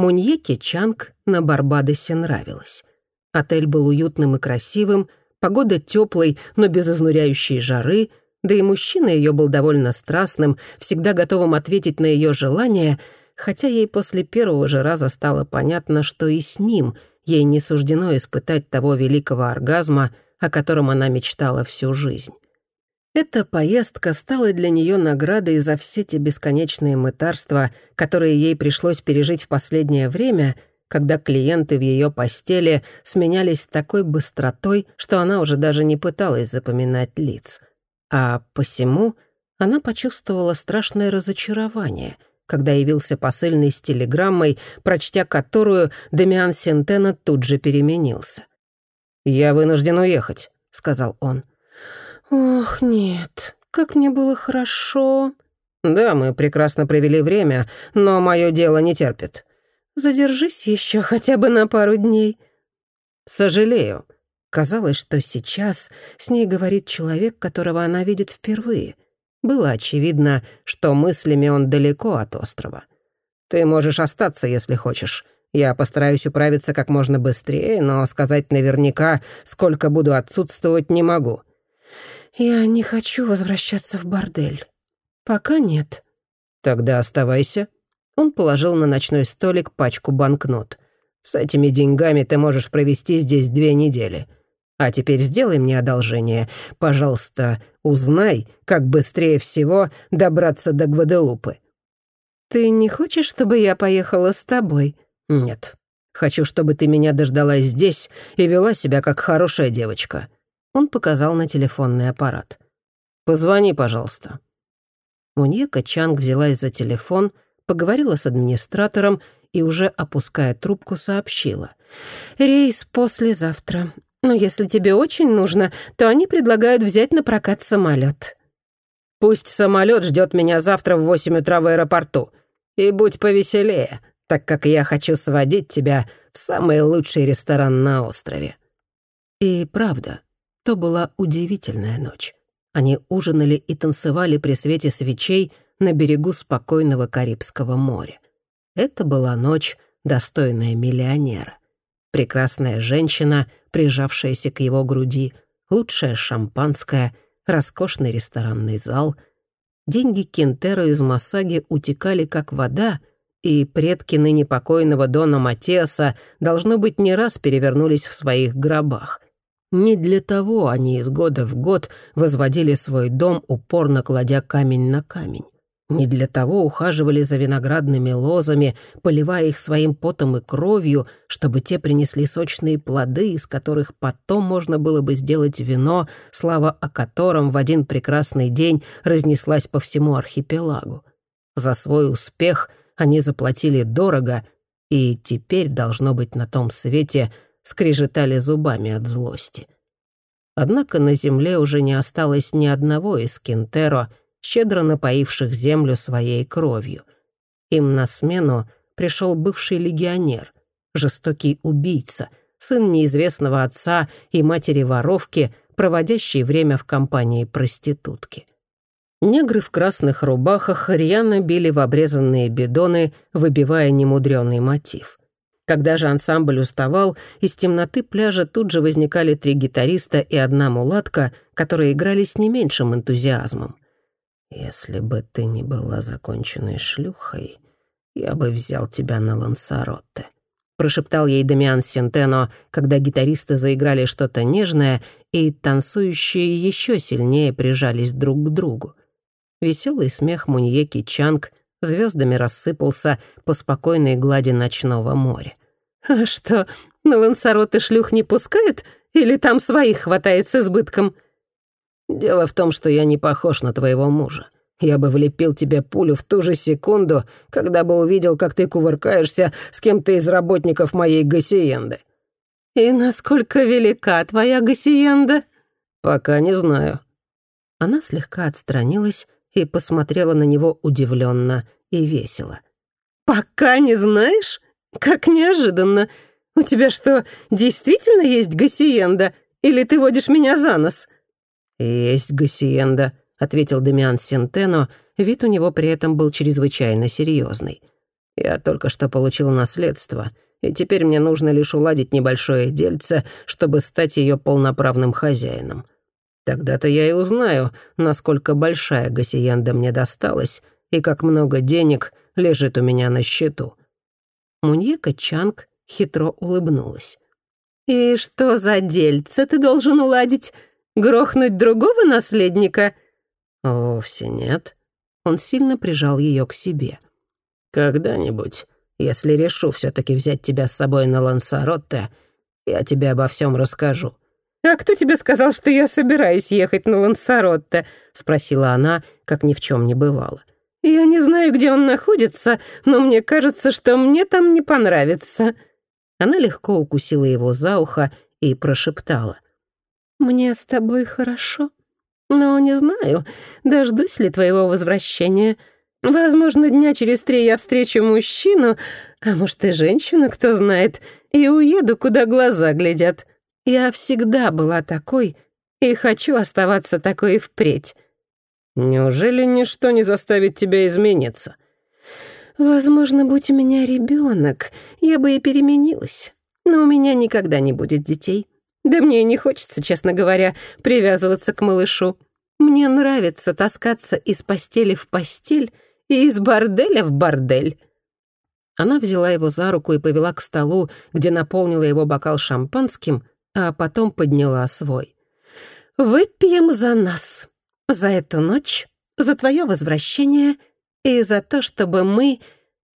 Муньеке Чанг на Барбадосе нравилось. Отель был уютным и красивым, погода теплой, но без изнуряющей жары, да и мужчина ее был довольно страстным, всегда готовым ответить на ее желания, хотя ей после первого же раза стало понятно, что и с ним ей не суждено испытать того великого оргазма, о котором она мечтала всю жизнь. Эта поездка стала для нее наградой за все те бесконечные мытарства, которые ей пришлось пережить в последнее время, когда клиенты в ее постели сменялись такой быстротой, что она уже даже не пыталась запоминать лиц. А посему она почувствовала страшное разочарование, когда явился посыльный с телеграммой, прочтя которую Демиан Сентена тут же переменился. «Я вынужден уехать», — сказал он. «Ох, нет, как мне было хорошо». «Да, мы прекрасно провели время, но мое дело не терпит». «Задержись еще хотя бы на пару дней». «Сожалею». Казалось, что сейчас с ней говорит человек, которого она видит впервые. Было очевидно, что мыслями он далеко от острова. «Ты можешь остаться, если хочешь. Я постараюсь управиться как можно быстрее, но сказать наверняка, сколько буду отсутствовать, не могу. «Я не хочу возвращаться в бордель. Пока нет». «Тогда оставайся». Он положил на ночной столик пачку банкнот. «С этими деньгами ты можешь провести здесь две недели. А теперь сделай мне одолжение. Пожалуйста, узнай, как быстрее всего добраться до Гваделупы». «Ты не хочешь, чтобы я поехала с тобой?» «Нет. Хочу, чтобы ты меня дождалась здесь и вела себя как хорошая девочка». Он показал на телефонный аппарат. «Позвони, пожалуйста». Муньека Чанг взялась за телефон, поговорила с администратором и, уже опуская трубку, сообщила. «Рейс послезавтра. Но если тебе очень нужно, то они предлагают взять на прокат самолет. «Пусть самолет ждет меня завтра в восемь утра в аэропорту. И будь повеселее, так как я хочу сводить тебя в самый лучший ресторан на острове». И правда, то была удивительная ночь. Они ужинали и танцевали при свете свечей на берегу спокойного Карибского моря. Это была ночь, достойная миллионера. Прекрасная женщина, прижавшаяся к его груди, лучшее шампанское, роскошный ресторанный зал. Деньги Кентеро из Масаги утекали как вода, и предки ныне покойного Дона Матеоса, должно быть, не раз перевернулись в своих гробах — не для того они из года в год возводили свой дом, упорно кладя камень на камень. Не для того ухаживали за виноградными лозами, поливая их своим потом и кровью, чтобы те принесли сочные плоды, из которых потом можно было бы сделать вино, слава о котором в один прекрасный день разнеслась по всему архипелагу. За свой успех они заплатили дорого, и теперь, должно быть, на том свете — скрежетали зубами от злости. Однако на земле уже не осталось ни одного из Кентеро, щедро напоивших землю своей кровью. Им на смену пришел бывший легионер, жестокий убийца, сын неизвестного отца и матери-воровки, проводящий время в компании проститутки. Негры в красных рубахах рьяно били в обрезанные бидоны, выбивая немудрёный мотив. Когда же ансамбль уставал, из темноты пляжа тут же возникали три гитариста и одна мулатка, которые играли с не меньшим энтузиазмом. «Если бы ты не была законченной шлюхой, я бы взял тебя на Лансаротте», — прошептал ей Дамиан Сентено, когда гитаристы заиграли что-то нежное, и танцующие еще сильнее прижались друг к другу. Веселый смех Муньеки Чанг звездами рассыпался по спокойной глади ночного моря. «А что, на Лансароты шлюх не пускают? Или там своих хватает с избытком?» «Дело в том, что я не похож на твоего мужа. Я бы влепил тебе пулю в ту же секунду, когда бы увидел, как ты кувыркаешься с кем-то из работников моей гасиенды». «И насколько велика твоя гасиенда?» «Пока не знаю». Она слегка отстранилась и посмотрела на него удивленно и весело. «Пока не знаешь? «Как неожиданно. У тебя что, действительно есть гасиенда? Или ты водишь меня за нос?» «Есть гасиенда», — ответил Демиан Сентено. Вид у него при этом был чрезвычайно серьезный. Я только что получил наследство, и теперь мне нужно лишь уладить небольшое дельце, чтобы стать ее полноправным хозяином. Тогда-то я и узнаю, насколько большая гасиенда мне досталась и как много денег лежит у меня на счету». Муньека Чанг хитро улыбнулась. «И что за дельце ты должен уладить? Грохнуть другого наследника?» «Вовсе нет». Он сильно прижал ее к себе. «Когда-нибудь, если решу все таки взять тебя с собой на Лансаротте, я тебе обо всем расскажу». «А кто тебе сказал, что я собираюсь ехать на Лансаротте?» — спросила она, как ни в чем не бывало. «Я не знаю, где он находится, но мне кажется, что мне там не понравится». Она легко укусила его за ухо и прошептала. «Мне с тобой хорошо, но не знаю, дождусь ли твоего возвращения. Возможно, дня через три я встречу мужчину, а может и женщину, кто знает, и уеду, куда глаза глядят. Я всегда была такой и хочу оставаться такой впредь». «Неужели ничто не заставит тебя измениться?» «Возможно, будь у меня ребенок, я бы и переменилась. Но у меня никогда не будет детей. Да мне и не хочется, честно говоря, привязываться к малышу. Мне нравится таскаться из постели в постель и из борделя в бордель». Она взяла его за руку и повела к столу, где наполнила его бокал шампанским, а потом подняла свой. «Выпьем за нас, за эту ночь, за твое возвращение и за то, чтобы мы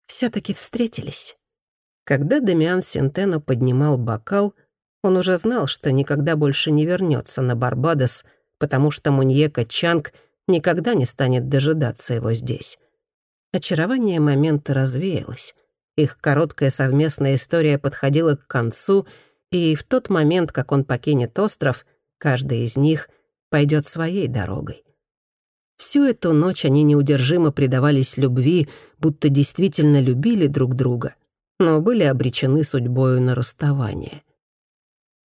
все таки встретились». Когда Дамиан Сентено поднимал бокал, он уже знал, что никогда больше не вернется на Барбадос, потому что Муньека Чанг никогда не станет дожидаться его здесь. Очарование момента развеялось. Их короткая совместная история подходила к концу — и в тот момент, как он покинет остров, каждый из них пойдет своей дорогой. Всю эту ночь они неудержимо предавались любви, будто действительно любили друг друга, но были обречены судьбою на расставание.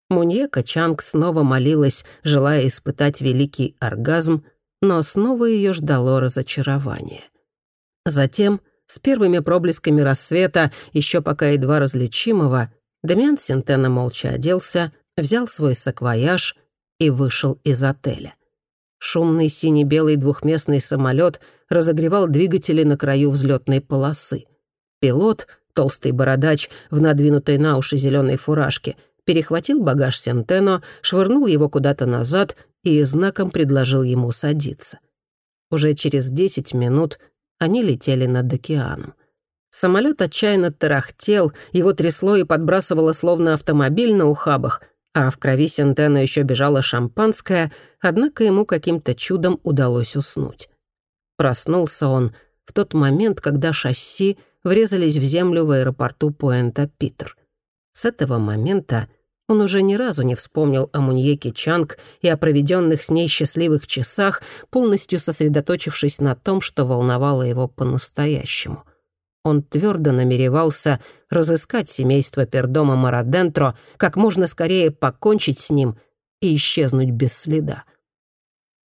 Муньека Чанг снова молилась, желая испытать великий оргазм, но снова ее ждало разочарование. Затем, с первыми проблесками рассвета, еще пока едва различимого, Демиан Синтена молча оделся, взял свой саквояж и вышел из отеля. Шумный сине-белый двухместный самолет разогревал двигатели на краю взлетной полосы. Пилот, толстый бородач в надвинутой на уши зеленой фуражке, перехватил багаж Сентено, швырнул его куда-то назад и знаком предложил ему садиться. Уже через десять минут они летели над океаном. Самолет отчаянно тарахтел, его трясло и подбрасывало словно автомобиль на ухабах, а в крови Сентена еще бежало шампанское, однако ему каким-то чудом удалось уснуть. Проснулся он в тот момент, когда шасси врезались в землю в аэропорту Пуэнта-Питер. С этого момента он уже ни разу не вспомнил о Муньеке Чанг и о проведенных с ней счастливых часах, полностью сосредоточившись на том, что волновало его по-настоящему. Он твердо намеревался разыскать семейство Пердома Марадентро, как можно скорее покончить с ним и исчезнуть без следа.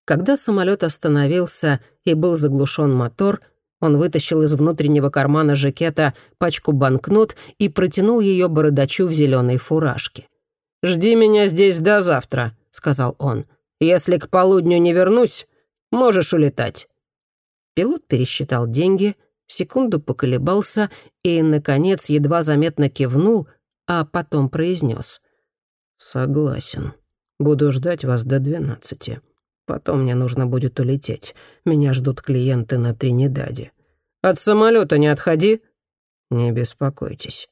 Когда самолет остановился и был заглушен мотор, он вытащил из внутреннего кармана жакета пачку банкнот и протянул ее бородачу в зеленой фуражке. «Жди меня здесь до завтра», — сказал он. «Если к полудню не вернусь, можешь улетать». Пилот пересчитал деньги — секунду поколебался и, наконец, едва заметно кивнул, а потом произнес: «Согласен. Буду ждать вас до двенадцати. Потом мне нужно будет улететь. Меня ждут клиенты на Тринидаде. От самолета не отходи». «Не беспокойтесь».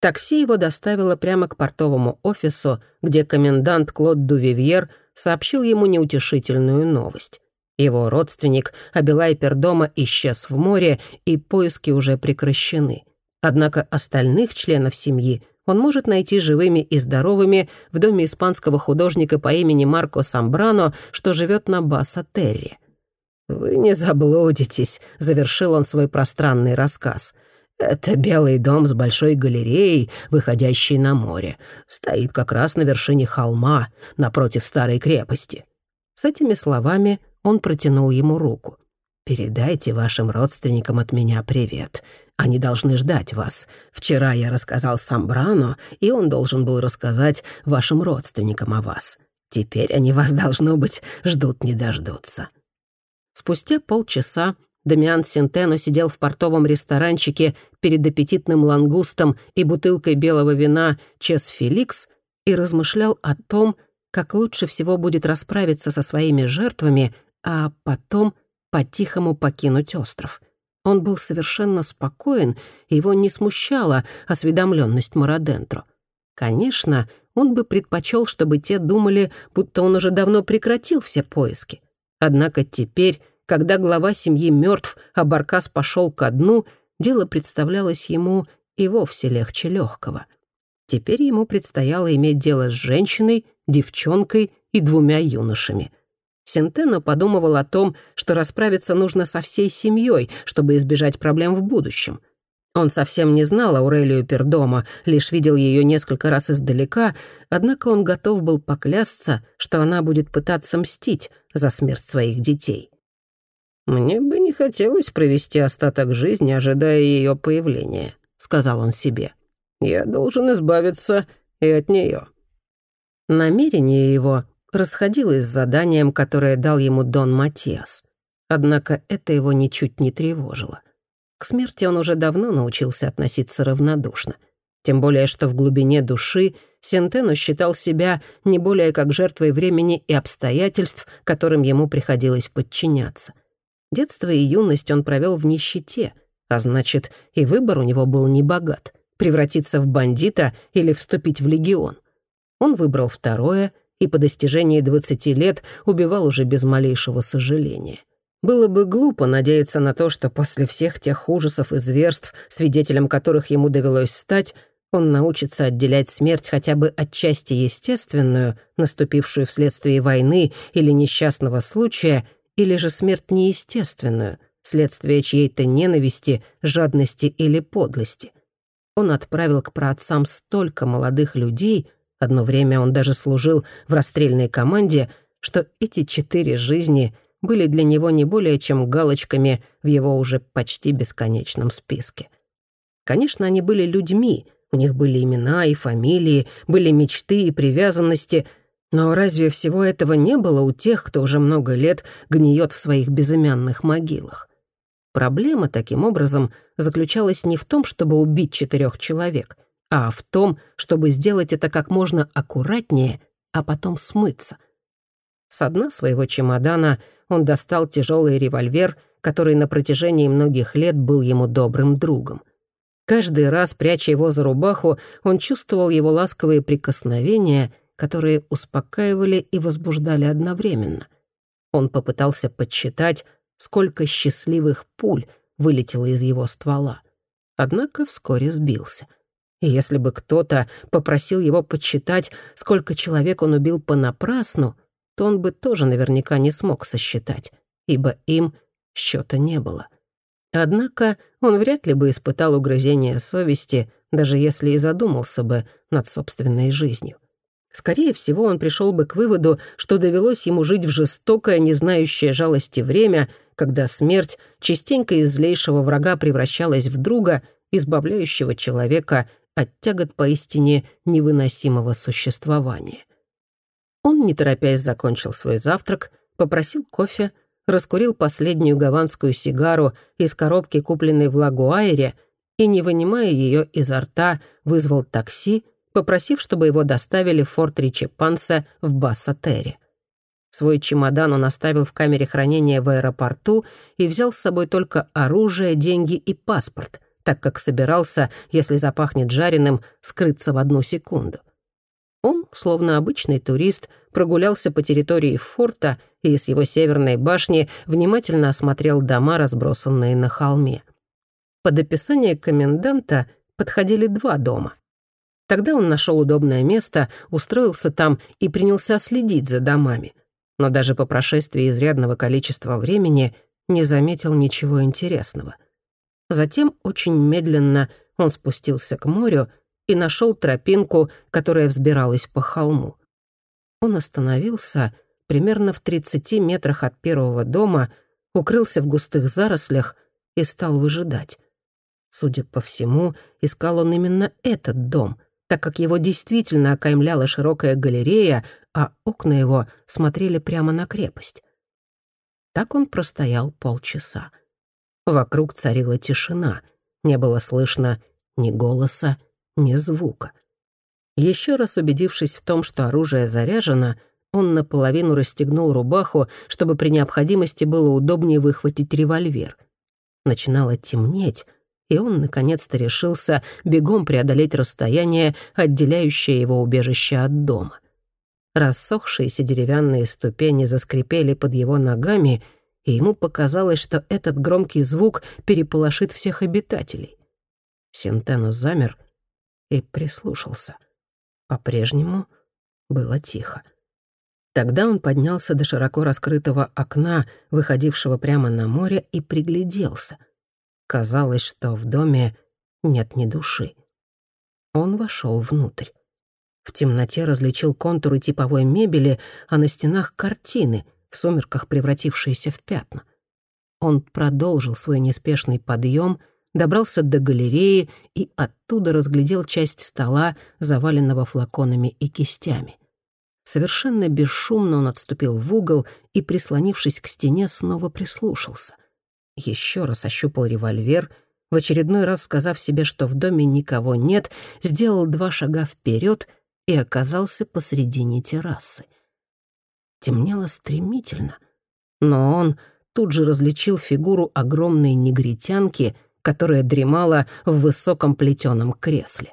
Такси его доставило прямо к портовому офису, где комендант Клод Дувивьер сообщил ему неутешительную новость. Его родственник Абилай Пердома исчез в море, и поиски уже прекращены. Однако остальных членов семьи он может найти живыми и здоровыми в доме испанского художника по имени Марко Самбрано, что живет на Баса-Терре. «Вы не заблудитесь», — завершил он свой пространный рассказ. «Это белый дом с большой галереей, выходящей на море. Стоит как раз на вершине холма, напротив старой крепости». С этими словами он протянул ему руку. «Передайте вашим родственникам от меня привет. Они должны ждать вас. Вчера я рассказал Самбрано, и он должен был рассказать вашим родственникам о вас. Теперь они вас, должно быть, ждут не дождутся». Спустя полчаса Дамиан Синтено сидел в портовом ресторанчике перед аппетитным лангустом и бутылкой белого вина «Чес Феликс» и размышлял о том, как лучше всего будет расправиться со своими жертвами, а потом по-тихому покинуть остров. Он был совершенно спокоен, его не смущала осведомленность Марадентро. Конечно, он бы предпочел, чтобы те думали, будто он уже давно прекратил все поиски. Однако теперь когда глава семьи мертв, а Баркас пошел ко дну, дело представлялось ему и вовсе легче легкого. Теперь ему предстояло иметь дело с женщиной, девчонкой и двумя юношами. Сентено подумывал о том, что расправиться нужно со всей семьей, чтобы избежать проблем в будущем. Он совсем не знал Аурелию Пердома, лишь видел ее несколько раз издалека, однако он готов был поклясться, что она будет пытаться мстить за смерть своих детей. «Мне бы не хотелось провести остаток жизни, ожидая ее появления», — сказал он себе. «Я должен избавиться и от нее». Намерение его расходилось с заданием, которое дал ему Дон Матиас. Однако это его ничуть не тревожило. К смерти он уже давно научился относиться равнодушно. Тем более, что в глубине души Сентено считал себя не более как жертвой времени и обстоятельств, которым ему приходилось подчиняться. Детство и юность он провел в нищете, а значит, и выбор у него был небогат — превратиться в бандита или вступить в легион. Он выбрал второе и по достижении 20 лет убивал уже без малейшего сожаления. Было бы глупо надеяться на то, что после всех тех ужасов и зверств, свидетелем которых ему довелось стать, он научится отделять смерть хотя бы отчасти естественную, наступившую вследствие войны или несчастного случая, или же смерть неестественную, следствие чьей-то ненависти, жадности или подлости. Он отправил к праотцам столько молодых людей, одно время он даже служил в расстрельной команде, что эти четыре жизни были для него не более чем галочками в его уже почти бесконечном списке. Конечно, они были людьми, у них были имена и фамилии, были мечты и привязанности — но разве всего этого не было у тех, кто уже много лет гниет в своих безымянных могилах? Проблема, таким образом, заключалась не в том, чтобы убить четырех человек, а в том, чтобы сделать это как можно аккуратнее, а потом смыться. С дна своего чемодана он достал тяжелый револьвер, который на протяжении многих лет был ему добрым другом. Каждый раз, пряча его за рубаху, он чувствовал его ласковые прикосновения — которые успокаивали и возбуждали одновременно. Он попытался подсчитать, сколько счастливых пуль вылетело из его ствола. Однако вскоре сбился. И если бы кто-то попросил его подсчитать, сколько человек он убил понапрасну, то он бы тоже наверняка не смог сосчитать, ибо им счета не было. Однако он вряд ли бы испытал угрызение совести, даже если и задумался бы над собственной жизнью. Скорее всего, он пришел бы к выводу, что довелось ему жить в жестокое, не знающее жалости время, когда смерть частенько из злейшего врага превращалась в друга, избавляющего человека от тягот поистине невыносимого существования. Он, не торопясь, закончил свой завтрак, попросил кофе, раскурил последнюю гаванскую сигару из коробки, купленной в Лагуайре, и, не вынимая ее изо рта, вызвал такси, попросив, чтобы его доставили в форт Ричи Панса в Бассатере. Свой чемодан он оставил в камере хранения в аэропорту и взял с собой только оружие, деньги и паспорт, так как собирался, если запахнет жареным, скрыться в одну секунду. Он, словно обычный турист, прогулялся по территории форта и с его северной башни внимательно осмотрел дома, разбросанные на холме. Под описание коменданта подходили два дома. Тогда он нашел удобное место, устроился там и принялся следить за домами. Но даже по прошествии изрядного количества времени не заметил ничего интересного. Затем очень медленно он спустился к морю и нашел тропинку, которая взбиралась по холму. Он остановился примерно в 30 метрах от первого дома, укрылся в густых зарослях и стал выжидать. Судя по всему, искал он именно этот дом, так как его действительно окаймляла широкая галерея, а окна его смотрели прямо на крепость. Так он простоял полчаса. Вокруг царила тишина, не было слышно ни голоса, ни звука. Еще раз убедившись в том, что оружие заряжено, он наполовину расстегнул рубаху, чтобы при необходимости было удобнее выхватить револьвер. Начинало темнеть, и он наконец-то решился бегом преодолеть расстояние, отделяющее его убежище от дома. Рассохшиеся деревянные ступени заскрипели под его ногами, и ему показалось, что этот громкий звук переполошит всех обитателей. Сентено замер и прислушался. По-прежнему было тихо. Тогда он поднялся до широко раскрытого окна, выходившего прямо на море, и пригляделся — Казалось, что в доме нет ни души. Он вошел внутрь. В темноте различил контуры типовой мебели, а на стенах картины, в сумерках превратившиеся в пятна. Он продолжил свой неспешный подъем, добрался до галереи и оттуда разглядел часть стола, заваленного флаконами и кистями. Совершенно бесшумно он отступил в угол и, прислонившись к стене, снова прислушался еще раз ощупал револьвер, в очередной раз сказав себе, что в доме никого нет, сделал два шага вперед и оказался посредине террасы. Темнело стремительно, но он тут же различил фигуру огромной негритянки, которая дремала в высоком плетеном кресле.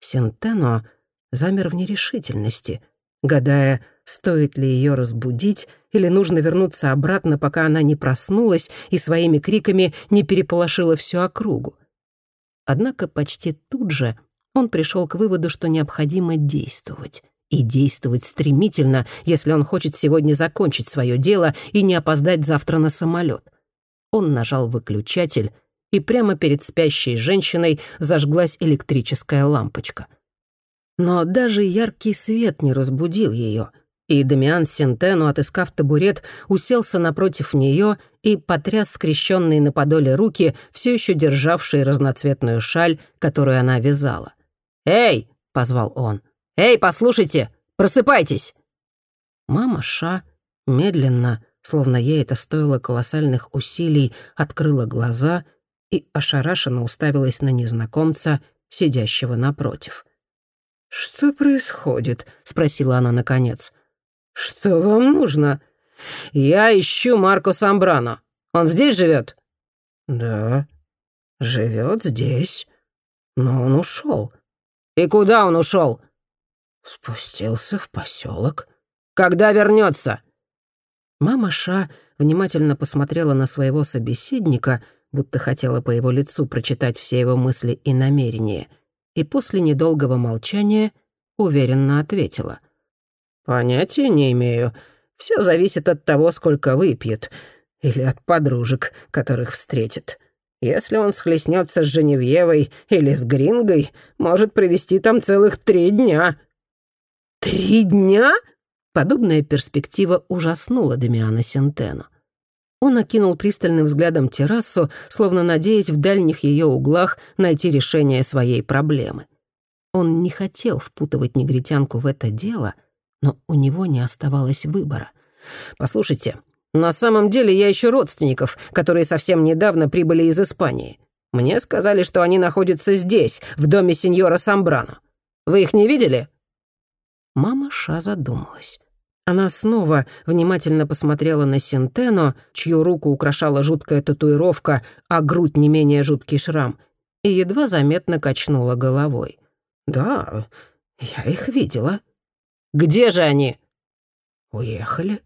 Сентено замер в нерешительности, гадая, стоит ли ее разбудить или нужно вернуться обратно, пока она не проснулась и своими криками не переполошила всю округу. Однако почти тут же он пришел к выводу, что необходимо действовать. И действовать стремительно, если он хочет сегодня закончить свое дело и не опоздать завтра на самолет. Он нажал выключатель, и прямо перед спящей женщиной зажглась электрическая лампочка. Но даже яркий свет не разбудил ее — и Дамиан Сентену, отыскав табурет, уселся напротив нее и потряс скрещенные на подоле руки, все еще державшие разноцветную шаль, которую она вязала. «Эй!» — позвал он. «Эй, послушайте! Просыпайтесь!» Мама Ша медленно, словно ей это стоило колоссальных усилий, открыла глаза и ошарашенно уставилась на незнакомца, сидящего напротив. «Что происходит?» — спросила она наконец. «Что вам нужно?» «Я ищу Марко Самбрано. Он здесь живет?» «Да, живет здесь. Но он ушел. «И куда он ушел? «Спустился в поселок. «Когда вернется? Мама Ша внимательно посмотрела на своего собеседника, будто хотела по его лицу прочитать все его мысли и намерения, и после недолгого молчания уверенно ответила — «Понятия не имею. Все зависит от того, сколько выпьет. Или от подружек, которых встретит. Если он схлестнется с Женевьевой или с Грингой, может провести там целых три дня». «Три дня?» Подобная перспектива ужаснула Демиана Сентено. Он окинул пристальным взглядом террасу, словно надеясь в дальних ее углах найти решение своей проблемы. Он не хотел впутывать негритянку в это дело — но у него не оставалось выбора. «Послушайте, на самом деле я ищу родственников, которые совсем недавно прибыли из Испании. Мне сказали, что они находятся здесь, в доме сеньора Самбрано. Вы их не видели?» Мама Ша задумалась. Она снова внимательно посмотрела на Сентено, чью руку украшала жуткая татуировка, а грудь не менее жуткий шрам, и едва заметно качнула головой. «Да, я их видела», где же они?» «Уехали».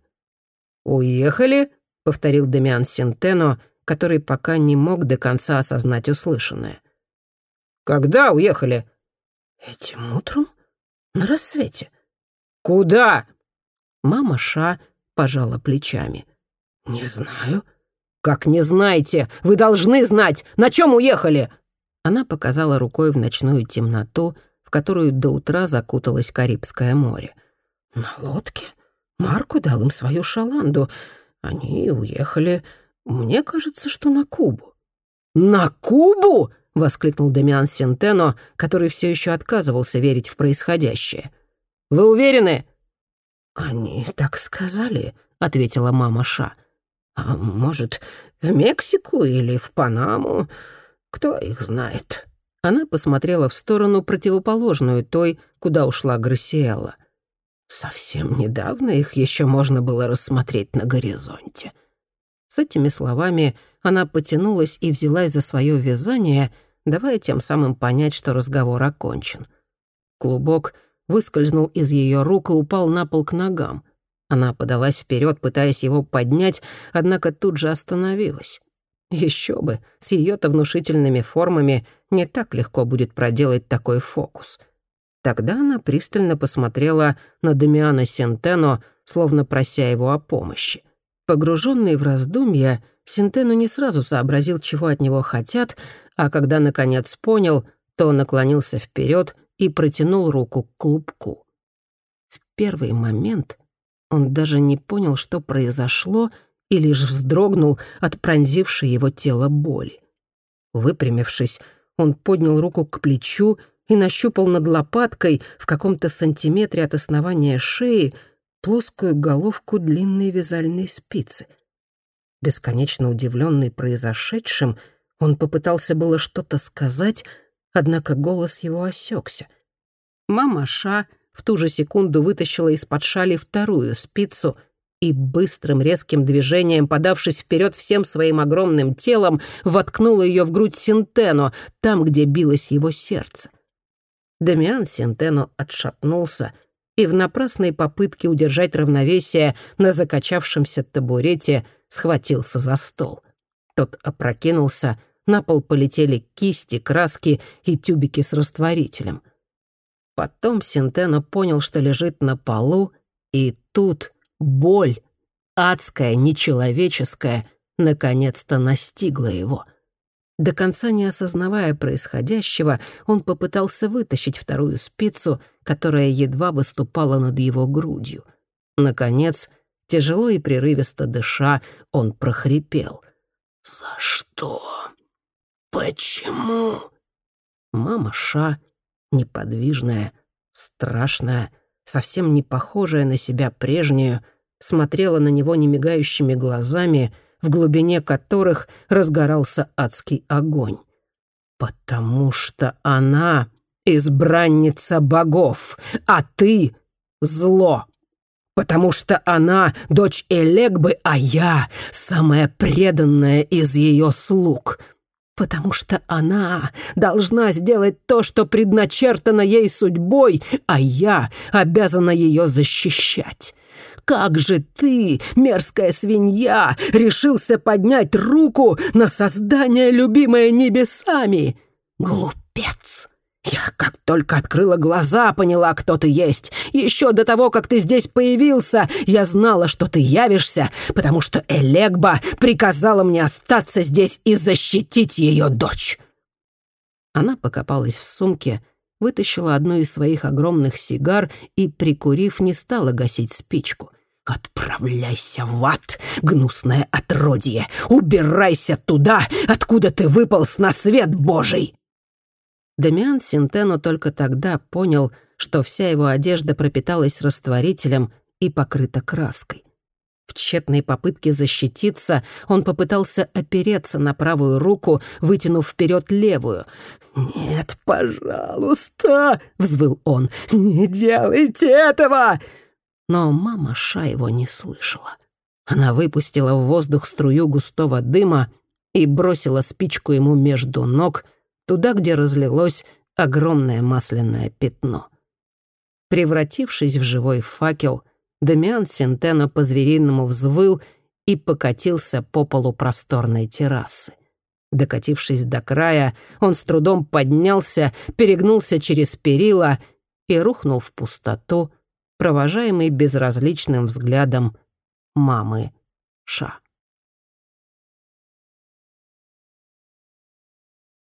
«Уехали?» — повторил Демиан Сентено, который пока не мог до конца осознать услышанное. «Когда уехали?» «Этим утром? На рассвете». «Куда?» Мама Ша пожала плечами. «Не знаю». «Как не знаете? Вы должны знать! На чем уехали?» Она показала рукой в ночную темноту, в которую до утра закуталось Карибское море. «На лодке? Марко дал им свою шаланду. Они уехали, мне кажется, что на Кубу». «На Кубу?» — воскликнул Дамиан Сентено, который все еще отказывался верить в происходящее. «Вы уверены?» «Они так сказали», — ответила мама Ша. «А может, в Мексику или в Панаму? Кто их знает?» Она посмотрела в сторону, противоположную той, куда ушла Грасиэла. «Совсем недавно их еще можно было рассмотреть на горизонте». С этими словами она потянулась и взялась за свое вязание, давая тем самым понять, что разговор окончен. Клубок выскользнул из ее рук и упал на пол к ногам. Она подалась вперед, пытаясь его поднять, однако тут же остановилась. Еще бы, с ее-то внушительными формами не так легко будет проделать такой фокус. Тогда она пристально посмотрела на Дамиана Сентено, словно прося его о помощи. Погруженный в раздумья, Синтену не сразу сообразил, чего от него хотят, а когда, наконец, понял, то наклонился вперед и протянул руку к клубку. В первый момент он даже не понял, что произошло, и лишь вздрогнул от пронзившей его тело боли. Выпрямившись, он поднял руку к плечу и нащупал над лопаткой в каком-то сантиметре от основания шеи плоскую головку длинной вязальной спицы — Бесконечно удивленный произошедшим, он попытался было что-то сказать, однако голос его осекся. Мама Ша в ту же секунду вытащила из-под шали вторую спицу и быстрым резким движением, подавшись вперед всем своим огромным телом, воткнула ее в грудь Синтено, там, где билось его сердце. Дамиан Синтено отшатнулся и в напрасной попытке удержать равновесие на закачавшемся табурете схватился за стол. Тот опрокинулся, на пол полетели кисти, краски и тюбики с растворителем. Потом Синтено понял, что лежит на полу, и тут боль, адская, нечеловеческая, наконец-то настигла его. До конца не осознавая происходящего, он попытался вытащить вторую спицу, которая едва выступала над его грудью. Наконец, Тяжело и прерывисто дыша, он прохрипел. «За что? Почему?» Мама Ша, неподвижная, страшная, совсем не похожая на себя прежнюю, смотрела на него немигающими глазами, в глубине которых разгорался адский огонь. «Потому что она избранница богов, а ты — зло!» потому что она дочь Элегбы, а я самая преданная из ее слуг. Потому что она должна сделать то, что предначертано ей судьбой, а я обязана ее защищать. Как же ты, мерзкая свинья, решился поднять руку на создание, любимое небесами? Глупец! Как только открыла глаза, поняла, кто ты есть. Еще до того, как ты здесь появился, я знала, что ты явишься, потому что Элегба приказала мне остаться здесь и защитить ее дочь». Она покопалась в сумке, вытащила одну из своих огромных сигар и, прикурив, не стала гасить спичку. «Отправляйся в ад, гнусное отродье! Убирайся туда, откуда ты выпал на свет Божий!» Дамиан Синтено только тогда понял, что вся его одежда пропиталась растворителем и покрыта краской. В тщетной попытке защититься он попытался опереться на правую руку, вытянув вперед левую. «Нет, пожалуйста!» — взвыл он. «Не делайте этого!» Но мама Ша его не слышала. Она выпустила в воздух струю густого дыма и бросила спичку ему между ног — туда, где разлилось огромное масляное пятно. Превратившись в живой факел, Дамиан Сентено по-звериному взвыл и покатился по полу просторной террасы. Докатившись до края, он с трудом поднялся, перегнулся через перила и рухнул в пустоту, провожаемый безразличным взглядом мамы Ша.